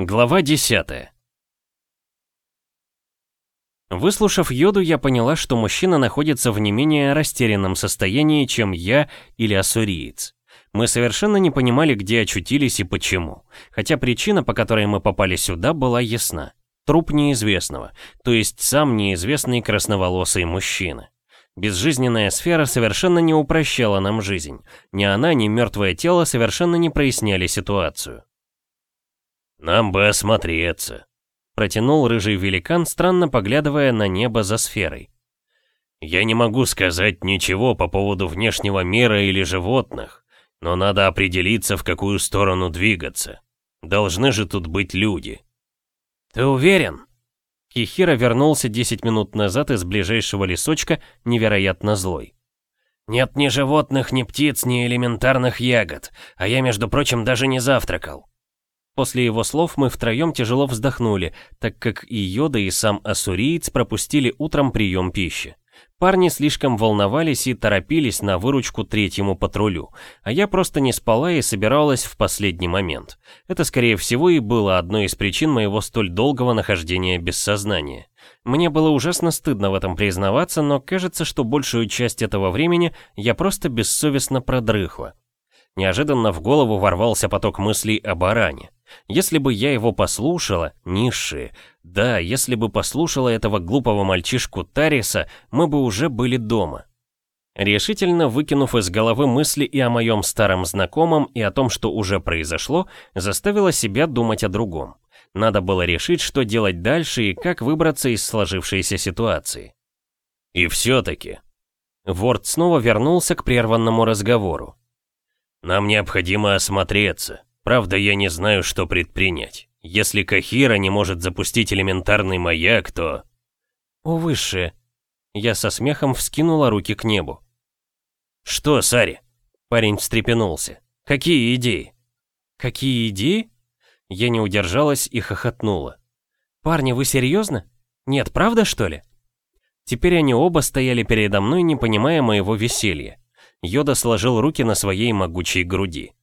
Глава 10 Выслушав Йоду, я поняла, что мужчина находится в не менее растерянном состоянии, чем я или ассуриец. Мы совершенно не понимали, где очутились и почему, хотя причина, по которой мы попали сюда, была ясна. Труп неизвестного, то есть сам неизвестный красноволосый мужчина. Безжизненная сфера совершенно не упрощала нам жизнь. Ни она, ни мертвое тело совершенно не проясняли ситуацию. «Нам бы осмотреться», — протянул рыжий великан, странно поглядывая на небо за сферой. «Я не могу сказать ничего по поводу внешнего мира или животных, но надо определиться, в какую сторону двигаться. Должны же тут быть люди». «Ты уверен?» Кихира вернулся 10 минут назад из ближайшего лесочка, невероятно злой. «Нет ни животных, ни птиц, ни элементарных ягод, а я, между прочим, даже не завтракал». После его слов мы втроем тяжело вздохнули, так как и Йода, и сам Ассуриец пропустили утром прием пищи. Парни слишком волновались и торопились на выручку третьему патрулю, а я просто не спала и собиралась в последний момент. Это, скорее всего, и было одной из причин моего столь долгого нахождения без сознания. Мне было ужасно стыдно в этом признаваться, но кажется, что большую часть этого времени я просто бессовестно продрыхла. Неожиданно в голову ворвался поток мыслей о баране. Если бы я его послушала, низшие, да, если бы послушала этого глупого мальчишку Тариса, мы бы уже были дома. Решительно выкинув из головы мысли и о моем старом знакомом, и о том, что уже произошло, заставила себя думать о другом. Надо было решить, что делать дальше и как выбраться из сложившейся ситуации. И все-таки... Ворд снова вернулся к прерванному разговору. «Нам необходимо осмотреться. Правда, я не знаю, что предпринять. Если Кахира не может запустить элементарный маяк, то... О, высшее. Я со смехом вскинула руки к небу. Что, Сари? Парень встрепенулся. Какие идеи? Какие идеи? Я не удержалась и хохотнула. Парни, вы серьезно? Нет, правда что ли? Теперь они оба стояли передо мной, не понимая моего веселья. Йода сложил руки на своей могучей груди.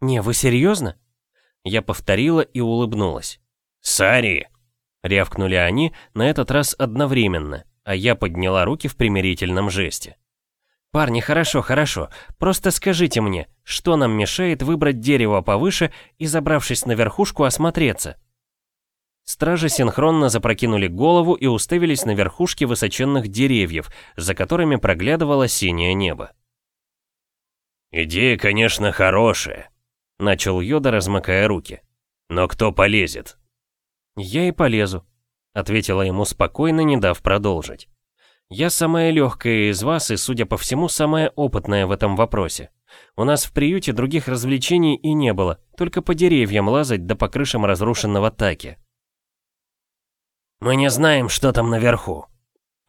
«Не, вы серьезно?» Я повторила и улыбнулась. «Сари!» Рявкнули они, на этот раз одновременно, а я подняла руки в примирительном жесте. «Парни, хорошо, хорошо. Просто скажите мне, что нам мешает выбрать дерево повыше и, забравшись на верхушку, осмотреться?» Стражи синхронно запрокинули голову и уставились на верхушки высоченных деревьев, за которыми проглядывало синее небо. «Идея, конечно, хорошая», Начал Йода, размыкая руки. «Но кто полезет?» «Я и полезу», — ответила ему спокойно, не дав продолжить. «Я самая легкая из вас и, судя по всему, самая опытная в этом вопросе. У нас в приюте других развлечений и не было, только по деревьям лазать да по крышам разрушенного таки». «Мы не знаем, что там наверху»,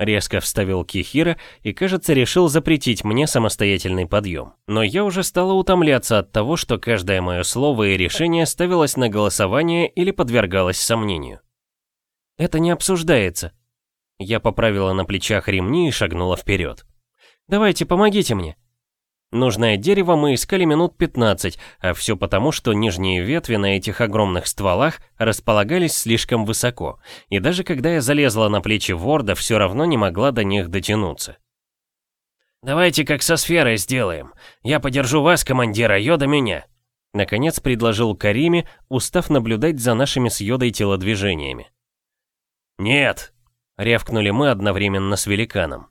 Резко вставил Кихира и, кажется, решил запретить мне самостоятельный подъем. Но я уже стала утомляться от того, что каждое мое слово и решение ставилось на голосование или подвергалось сомнению. «Это не обсуждается». Я поправила на плечах ремни и шагнула вперед. «Давайте, помогите мне». Нужное дерево мы искали минут 15, а все потому, что нижние ветви на этих огромных стволах располагались слишком высоко, и даже когда я залезла на плечи Ворда, все равно не могла до них дотянуться. «Давайте как со сферой сделаем. Я подержу вас, командира, Йода меня», Наконец предложил Кариме, устав наблюдать за нашими с Йодой телодвижениями. «Нет!» — рявкнули мы одновременно с великаном.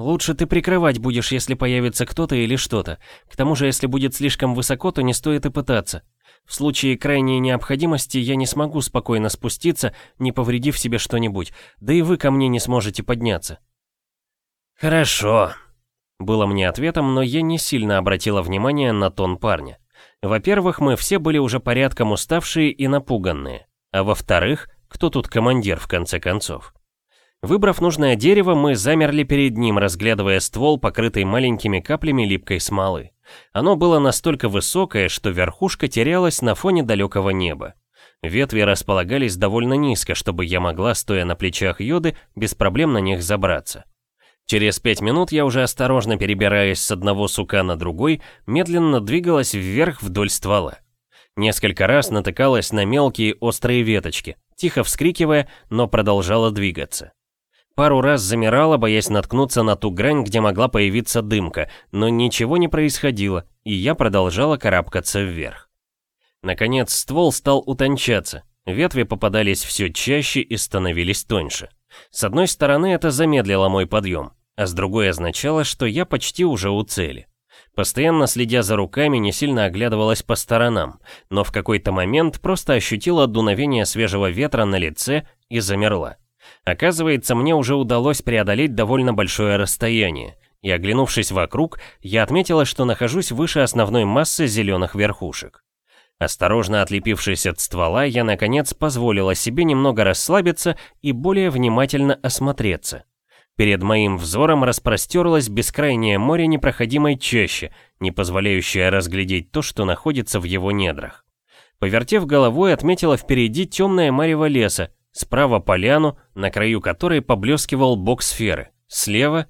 Лучше ты прикрывать будешь, если появится кто-то или что-то. К тому же, если будет слишком высоко, то не стоит и пытаться. В случае крайней необходимости я не смогу спокойно спуститься, не повредив себе что-нибудь, да и вы ко мне не сможете подняться. Хорошо. Было мне ответом, но я не сильно обратила внимание на тон парня. Во-первых, мы все были уже порядком уставшие и напуганные. А во-вторых, кто тут командир в конце концов? Выбрав нужное дерево, мы замерли перед ним, разглядывая ствол, покрытый маленькими каплями липкой смолы. Оно было настолько высокое, что верхушка терялась на фоне далекого неба. Ветви располагались довольно низко, чтобы я могла, стоя на плечах Йоды, без проблем на них забраться. Через пять минут я уже осторожно перебираясь с одного сука на другой, медленно двигалась вверх вдоль ствола. Несколько раз натыкалась на мелкие острые веточки, тихо вскрикивая, но продолжала двигаться. Пару раз замирала, боясь наткнуться на ту грань, где могла появиться дымка, но ничего не происходило, и я продолжала карабкаться вверх. Наконец ствол стал утончаться, ветви попадались все чаще и становились тоньше. С одной стороны это замедлило мой подъем, а с другой означало, что я почти уже у цели. Постоянно следя за руками, не сильно оглядывалась по сторонам, но в какой-то момент просто ощутила дуновение свежего ветра на лице и замерла. Оказывается, мне уже удалось преодолеть довольно большое расстояние, и оглянувшись вокруг, я отметила, что нахожусь выше основной массы зеленых верхушек. Осторожно отлепившись от ствола, я наконец позволила себе немного расслабиться и более внимательно осмотреться. Перед моим взором распростерлось бескрайнее море непроходимой чащи, не позволяющее разглядеть то, что находится в его недрах. Повертев головой, отметила впереди темное марево леса, справа поляну, на краю которой поблескивал бок сферы, слева...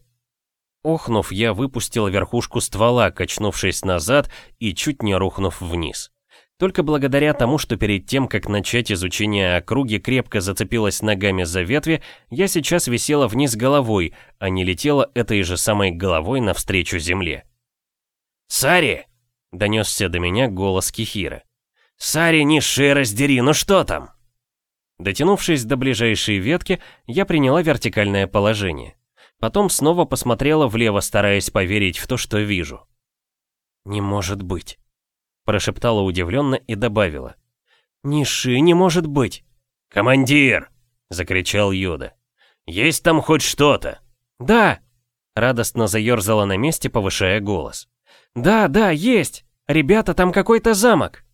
Охнув, я выпустил верхушку ствола, качнувшись назад и чуть не рухнув вниз. Только благодаря тому, что перед тем, как начать изучение округи, крепко зацепилась ногами за ветви, я сейчас висела вниз головой, а не летела этой же самой головой навстречу земле. «Сари!» — донесся до меня голос Кихира. «Сари, низшие раздери, ну что там?» Дотянувшись до ближайшей ветки, я приняла вертикальное положение. Потом снова посмотрела влево, стараясь поверить в то, что вижу. «Не может быть!» Прошептала удивленно и добавила. «Ниши не может быть!» «Командир!» — закричал Йода. «Есть там хоть что-то?» «Да!» — радостно заерзала на месте, повышая голос. «Да, да, есть! Ребята, там какой-то замок!»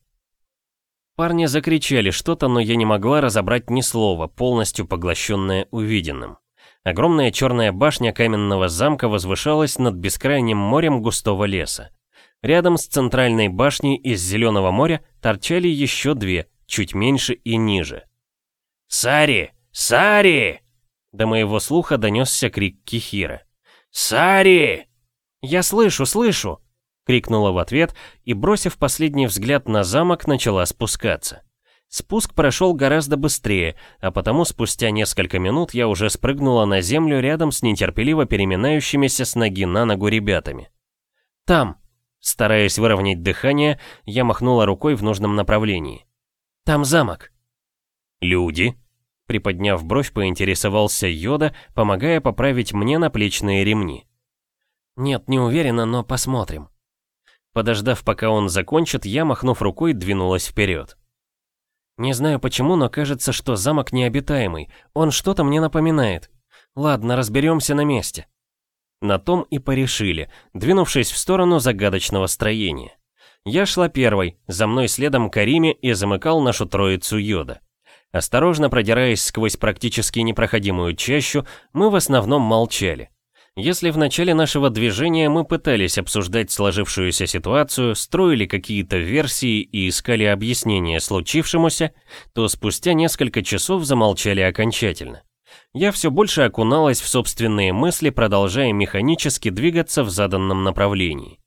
Парни закричали что-то, но я не могла разобрать ни слова, полностью поглощенное увиденным. Огромная черная башня каменного замка возвышалась над бескрайним морем густого леса. Рядом с центральной башней из Зеленого моря торчали еще две, чуть меньше и ниже. «Сари! Сари!» До моего слуха донесся крик Кихира. «Сари!» «Я слышу, слышу!» Крикнула в ответ и, бросив последний взгляд на замок, начала спускаться. Спуск прошел гораздо быстрее, а потому спустя несколько минут я уже спрыгнула на землю рядом с нетерпеливо переминающимися с ноги на ногу ребятами. «Там!» Стараясь выровнять дыхание, я махнула рукой в нужном направлении. «Там замок». «Люди?» Приподняв бровь, поинтересовался Йода, помогая поправить мне наплечные ремни. «Нет, не уверена, но посмотрим». Подождав, пока он закончит, я, махнув рукой, двинулась вперед. Не знаю почему, но кажется, что замок необитаемый. Он что-то мне напоминает. Ладно, разберемся на месте. На том и порешили, двинувшись в сторону загадочного строения. Я шла первой, за мной следом Кариме и замыкал нашу троицу Йода. Осторожно продираясь сквозь практически непроходимую чащу, мы в основном молчали. Если в начале нашего движения мы пытались обсуждать сложившуюся ситуацию, строили какие-то версии и искали объяснение случившемуся, то спустя несколько часов замолчали окончательно. Я все больше окуналась в собственные мысли, продолжая механически двигаться в заданном направлении.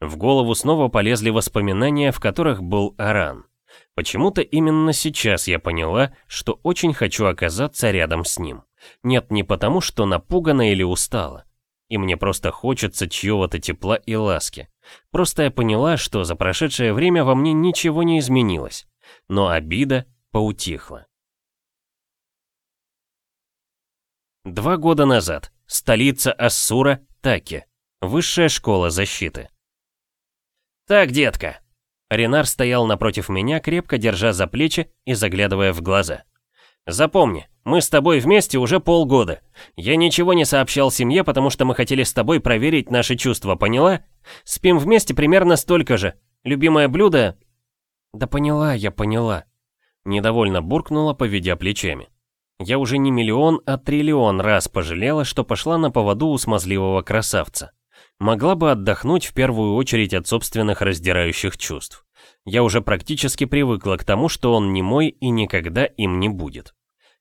В голову снова полезли воспоминания, в которых был Аран. Почему-то именно сейчас я поняла, что очень хочу оказаться рядом с ним. Нет, не потому, что напугана или устала. И мне просто хочется чьего-то тепла и ласки. Просто я поняла, что за прошедшее время во мне ничего не изменилось. Но обида поутихла. Два года назад. Столица Ассура, Таки. Высшая школа защиты. «Так, детка». Ренар стоял напротив меня, крепко держа за плечи и заглядывая в глаза. «Запомни, мы с тобой вместе уже полгода. Я ничего не сообщал семье, потому что мы хотели с тобой проверить наши чувства, поняла? Спим вместе примерно столько же. Любимое блюдо...» «Да поняла я, поняла». Недовольно буркнула, поведя плечами. Я уже не миллион, а триллион раз пожалела, что пошла на поводу у смазливого красавца. Могла бы отдохнуть в первую очередь от собственных раздирающих чувств. Я уже практически привыкла к тому, что он не мой и никогда им не будет.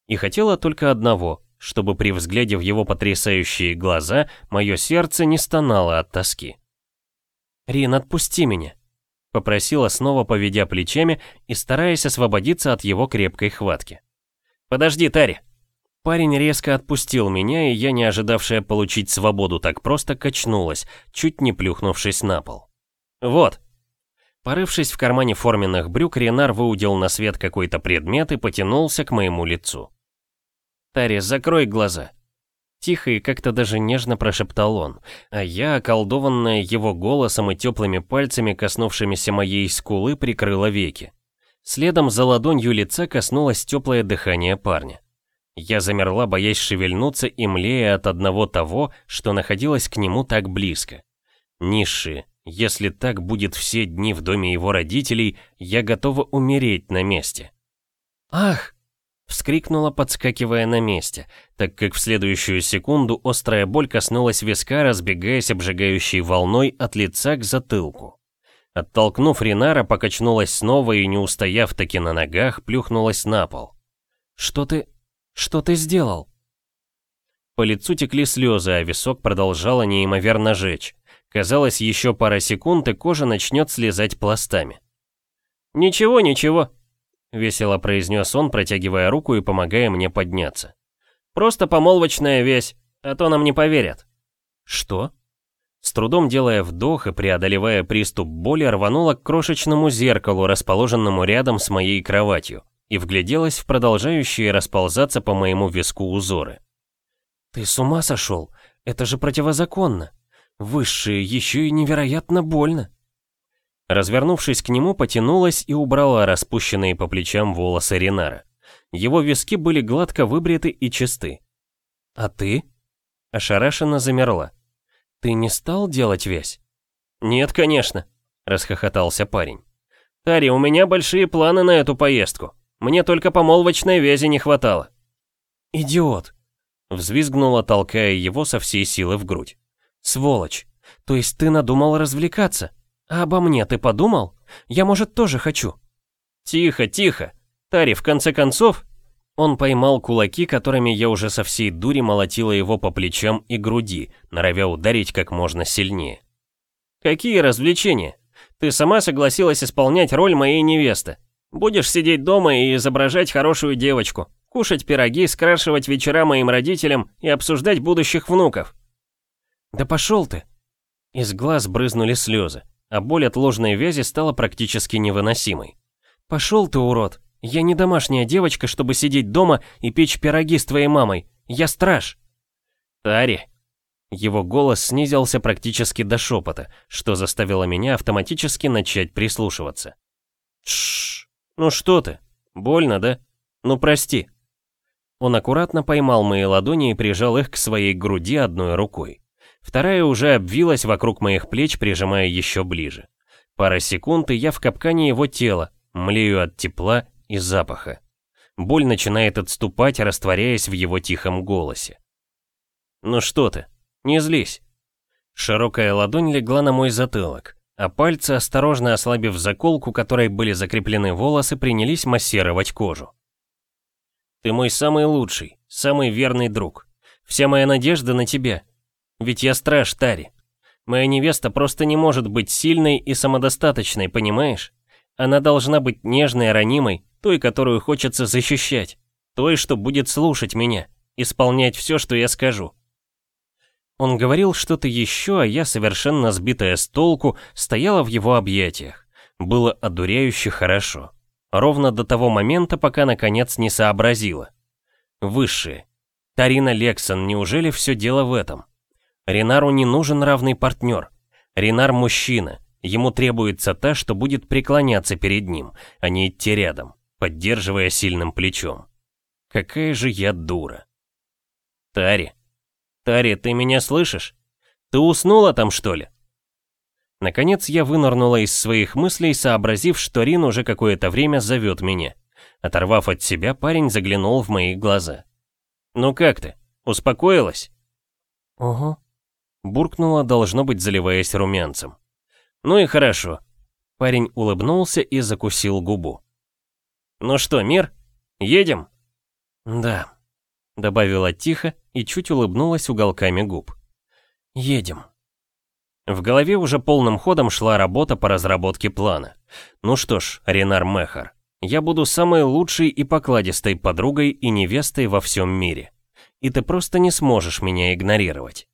И хотела только одного, чтобы при взгляде в его потрясающие глаза мое сердце не стонало от тоски. «Рин, отпусти меня!» Попросила снова, поведя плечами и стараясь освободиться от его крепкой хватки. «Подожди, Тари!» Парень резко отпустил меня, и я, не ожидавшая получить свободу так просто, качнулась, чуть не плюхнувшись на пол. «Вот!» Порывшись в кармане форменных брюк, Ренар выудил на свет какой-то предмет и потянулся к моему лицу. «Тари, закрой глаза!» Тихо и как-то даже нежно прошептал он, а я, околдованная его голосом и теплыми пальцами, коснувшимися моей скулы, прикрыла веки. Следом за ладонью лица коснулось теплое дыхание парня. Я замерла, боясь шевельнуться и млея от одного того, что находилось к нему так близко. Низшие, если так будет все дни в доме его родителей, я готова умереть на месте. «Ах!» — вскрикнула, подскакивая на месте, так как в следующую секунду острая боль коснулась виска, разбегаясь обжигающей волной от лица к затылку. Оттолкнув Ринара, покачнулась снова и, не устояв таки на ногах, плюхнулась на пол. «Что ты... Что ты сделал?» По лицу текли слезы, а висок продолжала неимоверно жечь. Казалось, еще пара секунд, и кожа начнет слезать пластами. «Ничего, ничего», — весело произнес он, протягивая руку и помогая мне подняться. «Просто помолвочная вещь, а то нам не поверят». «Что?» С трудом делая вдох и преодолевая приступ боли, рванула к крошечному зеркалу, расположенному рядом с моей кроватью и вгляделась в продолжающие расползаться по моему виску узоры. «Ты с ума сошел? Это же противозаконно. Высшее еще и невероятно больно». Развернувшись к нему, потянулась и убрала распущенные по плечам волосы Ренара. Его виски были гладко выбриты и чисты. «А ты?» Ошарашенно замерла. «Ты не стал делать весь?» «Нет, конечно», — расхохотался парень. «Тари, у меня большие планы на эту поездку. Мне только помолвочной вязи не хватало». «Идиот!» — взвизгнула, толкая его со всей силы в грудь. «Сволочь! То есть ты надумал развлекаться? А обо мне ты подумал? Я, может, тоже хочу?» «Тихо, тихо! Тари, в конце концов...» Он поймал кулаки, которыми я уже со всей дури молотила его по плечам и груди, норовя ударить как можно сильнее. «Какие развлечения? Ты сама согласилась исполнять роль моей невесты. Будешь сидеть дома и изображать хорошую девочку, кушать пироги, скрашивать вечера моим родителям и обсуждать будущих внуков. Да пошел ты. Из глаз брызнули слезы, а боль от ложной вязи стала практически невыносимой. Пошел ты, урод. Я не домашняя девочка, чтобы сидеть дома и печь пироги с твоей мамой. Я страж. Тари. Его голос снизился практически до шепота, что заставило меня автоматически начать прислушиваться. Тш. «Ну что ты? Больно, да? Ну прости». Он аккуратно поймал мои ладони и прижал их к своей груди одной рукой. Вторая уже обвилась вокруг моих плеч, прижимая еще ближе. Пара секунд, и я в капкане его тела, млею от тепла и запаха. Боль начинает отступать, растворяясь в его тихом голосе. «Ну что ты? Не злись». Широкая ладонь легла на мой затылок а пальцы, осторожно ослабив заколку, которой были закреплены волосы, принялись массировать кожу. «Ты мой самый лучший, самый верный друг. Вся моя надежда на тебя. Ведь я страж Тари. Моя невеста просто не может быть сильной и самодостаточной, понимаешь? Она должна быть нежной, ранимой, той, которую хочется защищать, той, что будет слушать меня, исполнять все, что я скажу. Он говорил что-то еще, а я, совершенно сбитая с толку, стояла в его объятиях. Было одуряюще хорошо. Ровно до того момента, пока наконец не сообразила. Высшие. Тарина Лексон, неужели все дело в этом? Ренару не нужен равный партнер. Ренар мужчина. Ему требуется та, что будет преклоняться перед ним, а не идти рядом, поддерживая сильным плечом. Какая же я дура. Тари, «Тари, ты меня слышишь? Ты уснула там, что ли?» Наконец я вынырнула из своих мыслей, сообразив, что Рин уже какое-то время зовет меня. Оторвав от себя, парень заглянул в мои глаза. «Ну как ты? Успокоилась?» «Ого», — буркнула, должно быть, заливаясь румянцем. «Ну и хорошо». Парень улыбнулся и закусил губу. «Ну что, мир? Едем?» «Да», — добавила тихо и чуть улыбнулась уголками губ. «Едем». В голове уже полным ходом шла работа по разработке плана. Ну что ж, Ренар Мехар, я буду самой лучшей и покладистой подругой и невестой во всем мире. И ты просто не сможешь меня игнорировать.